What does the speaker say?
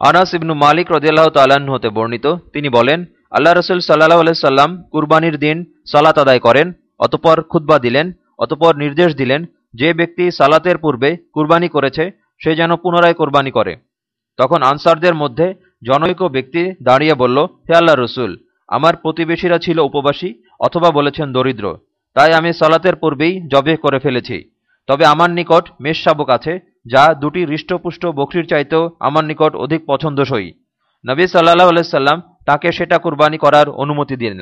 আনাস ইবনু মালিক রদিয়াল্লাহ তাল্লাহ্ন হতে বর্ণিত। তিনি বলেন, আল্লাহ রসুল সাল্লাহ আলাইসাল্লাম কুরবানির দিন সালাত আদায় করেন, অতপর খুদ্া দিলেন, অতপর নির্দেশ দিলেন, যে ব্যক্তি সালাতের পূর্বে কুরবানি করেছে, সে যেন পুনরায় কোরবানি করে। তখন আনসারদের মধ্যে জনৈক ব্যক্তি দাঁড়িয়ে বলল, হে আল্লাহ রসুল, আমার প্রতিবেশীরা ছিল উপবাসী অথবা বলেছেন দরিদ্র, তাই আমি সালাতের পূর্বেই জবে করে ফেলেছি। তবে আমার নিকট মেষ শাবক আছে যা দুটি হৃষ্টপুষ্ট বকরির চাইতেও আমার নিকট অধিক পছন্দসই। নবী সাল্লাহ আলাইসাল্লাম তাকে সেটা কুরবানি করার অনুমতি দিলেন।